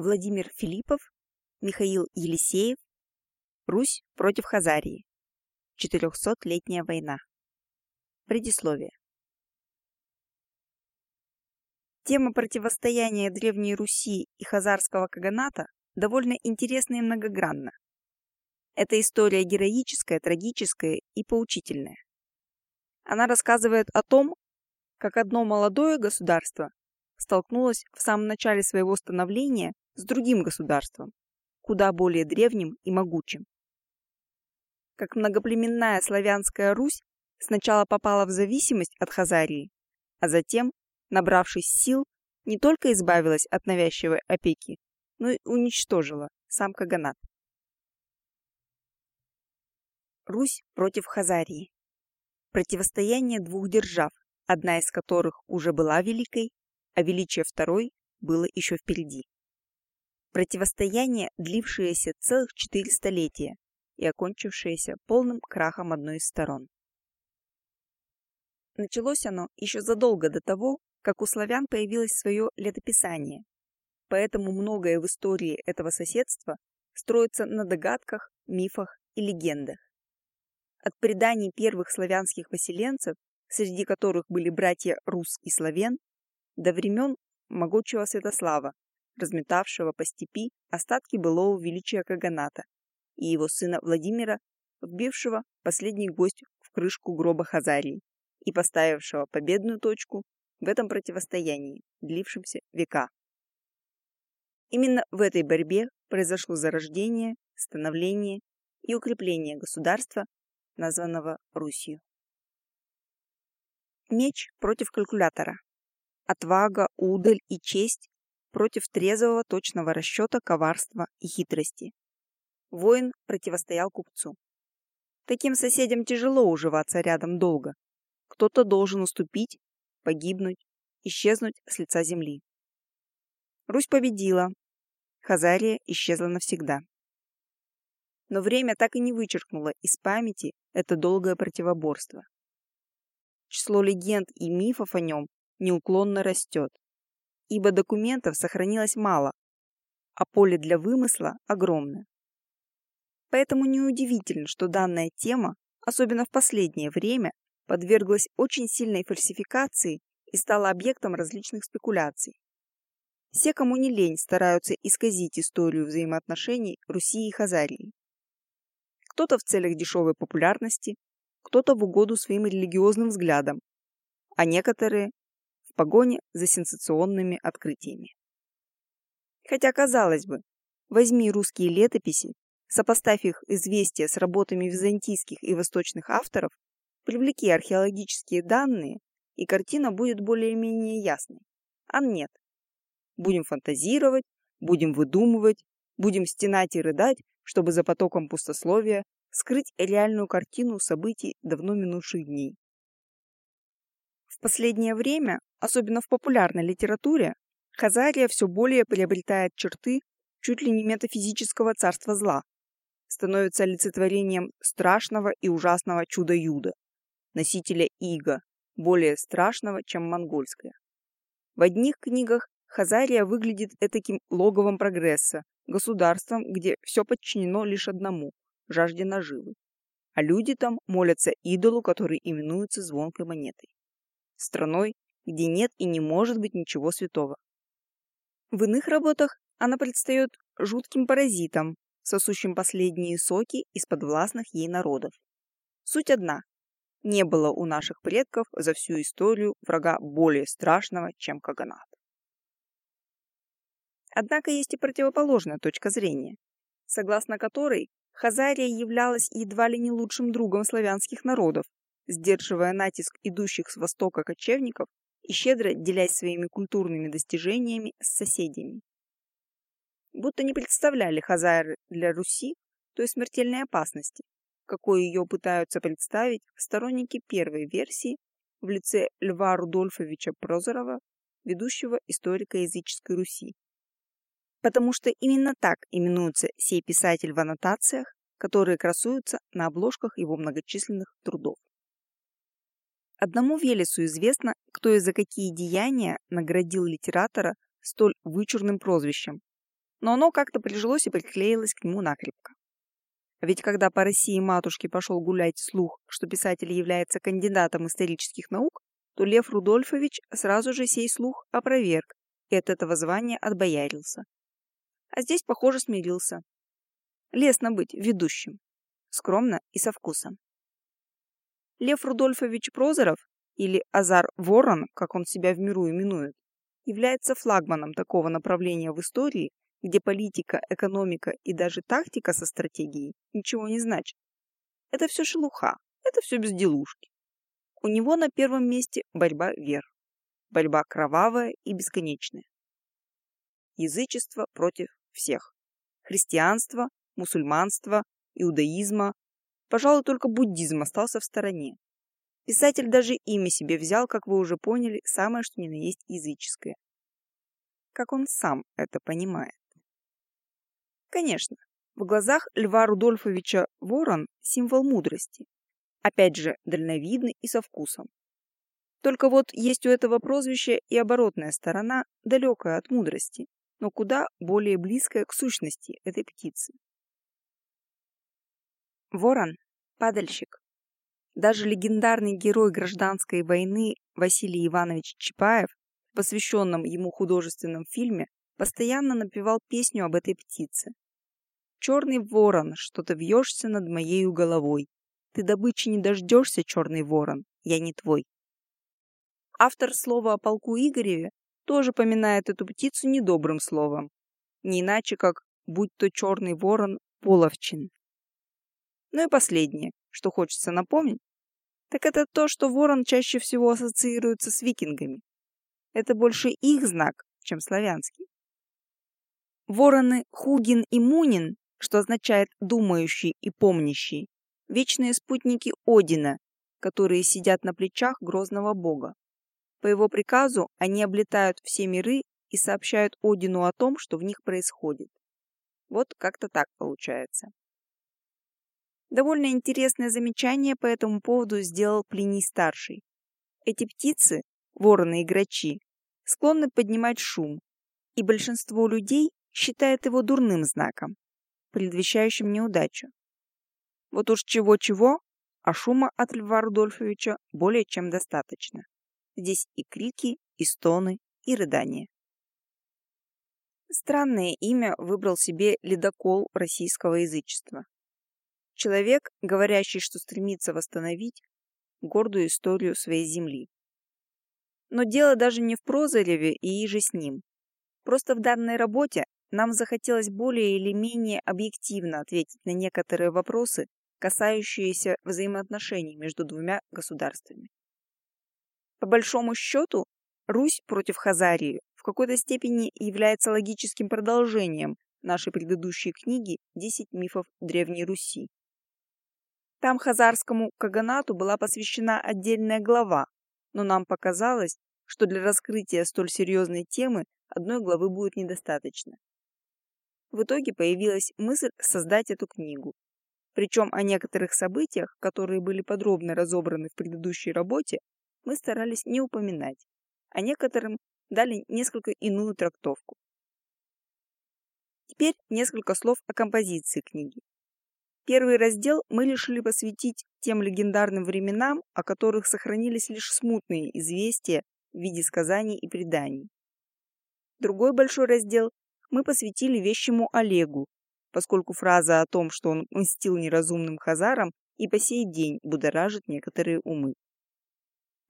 Владимир Филиппов, Михаил Елисеев, Русь против Хазарии. Четырехсотлетняя война. Предисловие. Тема противостояния Древней Руси и Хазарского каганата довольно интересна и многогранна. Это история героическая, трагическая и поучительная. Она рассказывает о том, как одно молодое государство столкнулось в самом начале своего становления с другим государством, куда более древним и могучим. Как многоплеменная славянская Русь сначала попала в зависимость от Хазарии, а затем, набравшись сил, не только избавилась от навязчивой опеки, но и уничтожила сам Каганат. Русь против Хазарии. Противостояние двух держав, одна из которых уже была великой, а величие второй было еще впереди. Противостояние, длившееся целых четыре столетия и окончившееся полным крахом одной из сторон. Началось оно еще задолго до того, как у славян появилось свое летописание, поэтому многое в истории этого соседства строится на догадках, мифах и легендах. От преданий первых славянских поселенцев, среди которых были братья Рус и Славен, до времен могучего Святослава, разметавшего по степи остатки былого величия Каганата, и его сына Владимира, вбившего последний гость в крышку гроба Хазарии и поставившего победную точку в этом противостоянии, длившемся века. Именно в этой борьбе произошло зарождение, становление и укрепление государства, названного Русью. Меч против калькулятора. Отвага, удаль и честь против трезвого точного расчета, коварства и хитрости. Воин противостоял купцу. Таким соседям тяжело уживаться рядом долго. Кто-то должен уступить, погибнуть, исчезнуть с лица земли. Русь победила. Хазария исчезла навсегда. Но время так и не вычеркнуло из памяти это долгое противоборство. Число легенд и мифов о нем неуклонно растет ибо документов сохранилось мало, а поле для вымысла огромное. Поэтому неудивительно, что данная тема, особенно в последнее время, подверглась очень сильной фальсификации и стала объектом различных спекуляций. Все, кому не лень, стараются исказить историю взаимоотношений Руси и Хазарии. Кто-то в целях дешевой популярности, кто-то в угоду своим религиозным взглядам, а некоторые погоне за сенсационными открытиями. Хотя, казалось бы, возьми русские летописи, сопоставь их известия с работами византийских и восточных авторов, привлеки археологические данные, и картина будет более-менее ясной. А нет. Будем фантазировать, будем выдумывать, будем стенать и рыдать, чтобы за потоком пустословия скрыть реальную картину событий давно минувших дней. В последнее время особенно в популярной литературе, Хазария все более приобретает черты чуть ли не метафизического царства зла, становится олицетворением страшного и ужасного чуда-юда, носителя иго, более страшного, чем монгольское. В одних книгах Хазария выглядит этаким логовом прогресса, государством, где все подчинено лишь одному – жажде наживы. А люди там молятся идолу, который именуется звонкой монетой. Страной, где нет и не может быть ничего святого. В иных работах она предстает жутким паразитом, сосущим последние соки из подвластных ей народов. Суть одна. Не было у наших предков за всю историю врага более страшного, чем Каганат. Однако есть и противоположная точка зрения, согласно которой Хазария являлась едва ли не лучшим другом славянских народов, сдерживая натиск идущих с востока кочевников и щедро делясь своими культурными достижениями с соседями. Будто не представляли хазары для Руси той смертельной опасности, какой ее пытаются представить сторонники первой версии в лице Льва Рудольфовича Прозорова, ведущего историка языческой Руси. Потому что именно так именуется сей писатель в аннотациях, которые красуются на обложках его многочисленных трудов. Одному Велесу известно, кто и за какие деяния наградил литератора столь вычурным прозвищем. но оно как-то прижилось и приклеилось к нему накрепко. Ведь когда по России матушке пошел гулять слух, что писатель является кандидатом исторических наук, то Лев Рудольфович сразу же сей слух опроверг и от этого звания отбоярился. А здесь, похоже, смирился. Лестно быть ведущим. Скромно и со вкусом. Лев Рудольфович Прозоров, или Азар Ворон, как он себя в миру именует, является флагманом такого направления в истории, где политика, экономика и даже тактика со стратегией ничего не значат. Это все шелуха, это все безделушки. У него на первом месте борьба вер. Борьба кровавая и бесконечная. Язычество против всех. Христианство, мусульманство, иудаизма. Пожалуй, только буддизм остался в стороне. Писатель даже имя себе взял, как вы уже поняли, самое что ни на есть языческое. Как он сам это понимает. Конечно, в глазах Льва Рудольфовича ворон – символ мудрости. Опять же, дальновидный и со вкусом. Только вот есть у этого прозвища и оборотная сторона, далекая от мудрости, но куда более близкая к сущности этой птицы. Ворон – падальщик. Даже легендарный герой гражданской войны Василий Иванович Чапаев в посвященном ему художественном фильме постоянно напевал песню об этой птице. «Черный ворон, что ты вьешься над моей головой. Ты добычи не дождешься, черный ворон, я не твой». Автор слова о полку Игореве тоже поминает эту птицу недобрым словом. Не иначе, как «будь то черный ворон, половчин». Ну и последнее, что хочется напомнить, так это то, что ворон чаще всего ассоциируется с викингами. Это больше их знак, чем славянский. Вороны Хугин и Мунин, что означает «думающий» и «помнящий», вечные спутники Одина, которые сидят на плечах грозного бога. По его приказу они облетают все миры и сообщают Одину о том, что в них происходит. Вот как-то так получается. Довольно интересное замечание по этому поводу сделал Плиний-старший. Эти птицы, вороны и грачи, склонны поднимать шум, и большинство людей считает его дурным знаком, предвещающим неудачу. Вот уж чего-чего, а шума от Льва Рудольфовича более чем достаточно. Здесь и крики, и стоны, и рыдания. Странное имя выбрал себе ледокол российского язычества. Человек, говорящий, что стремится восстановить гордую историю своей земли. Но дело даже не в Прозореве и иже с ним. Просто в данной работе нам захотелось более или менее объективно ответить на некоторые вопросы, касающиеся взаимоотношений между двумя государствами. По большому счету, Русь против Хазарии в какой-то степени является логическим продолжением нашей предыдущей книги «10 мифов Древней Руси». Там хазарскому каганату была посвящена отдельная глава, но нам показалось, что для раскрытия столь серьезной темы одной главы будет недостаточно. В итоге появилась мысль создать эту книгу. Причем о некоторых событиях, которые были подробно разобраны в предыдущей работе, мы старались не упоминать, а некоторым дали несколько иную трактовку. Теперь несколько слов о композиции книги. Первый раздел мы решили посвятить тем легендарным временам, о которых сохранились лишь смутные известия в виде сказаний и преданий. Другой большой раздел мы посвятили вещему Олегу, поскольку фраза о том, что он мстил неразумным хазарам, и по сей день будоражит некоторые умы.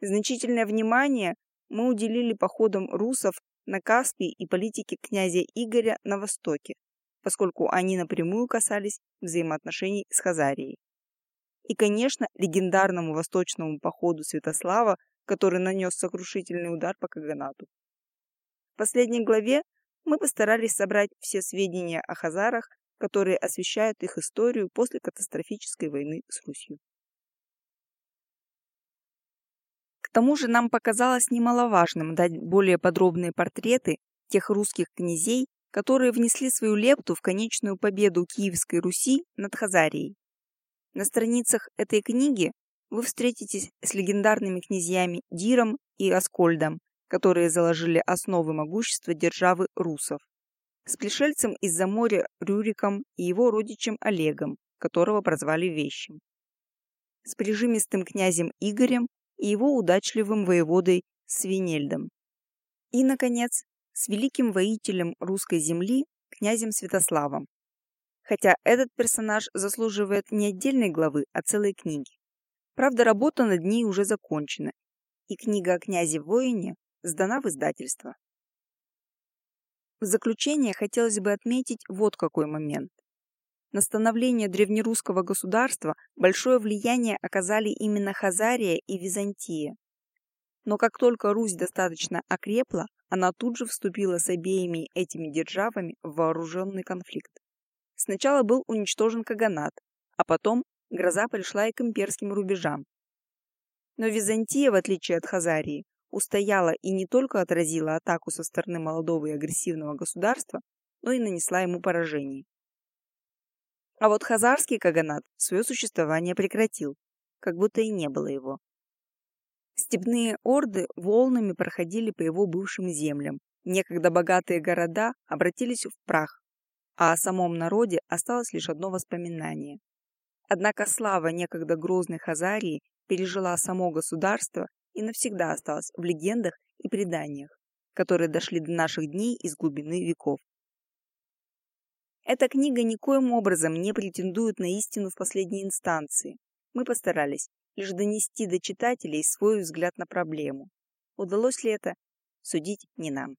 Значительное внимание мы уделили походам русов на Каспий и политике князя Игоря на Востоке, поскольку они напрямую касались взаимоотношений с Хазарией. И, конечно, легендарному восточному походу Святослава, который нанес сокрушительный удар по Каганату. В последней главе мы постарались собрать все сведения о хазарах, которые освещают их историю после катастрофической войны с Русью. К тому же нам показалось немаловажным дать более подробные портреты тех русских князей, которые внесли свою лепту в конечную победу Киевской Руси над Хазарией. На страницах этой книги вы встретитесь с легендарными князьями Диром и Аскольдом, которые заложили основы могущества державы русов, с пришельцем из-за моря Рюриком и его родичем Олегом, которого прозвали Вещим, с прижимистым князем Игорем и его удачливым воеводой Свинельдом. И, наконец, с великим воителем русской земли князем Святославом. Хотя этот персонаж заслуживает не отдельной главы, а целой книги. Правда, работа над ней уже закончена, и книга о князе-воине сдана в издательство. В заключение хотелось бы отметить вот какой момент. На становление древнерусского государства большое влияние оказали именно Хазария и Византия. Но как только Русь достаточно окрепла, она тут же вступила с обеими этими державами в вооруженный конфликт. Сначала был уничтожен Каганат, а потом гроза пришла и к имперским рубежам. Но Византия, в отличие от Хазарии, устояла и не только отразила атаку со стороны молодого и агрессивного государства, но и нанесла ему поражение. А вот хазарский каганат свое существование прекратил, как будто и не было его. Степные орды волнами проходили по его бывшим землям. Некогда богатые города обратились в прах, а о самом народе осталось лишь одно воспоминание. Однако слава некогда грозной Хазарии пережила само государство и навсегда осталась в легендах и преданиях, которые дошли до наших дней из глубины веков. Эта книга никоим образом не претендует на истину в последней инстанции. Мы постарались лишь донести до читателей свой взгляд на проблему. Удалось ли это, судить не нам.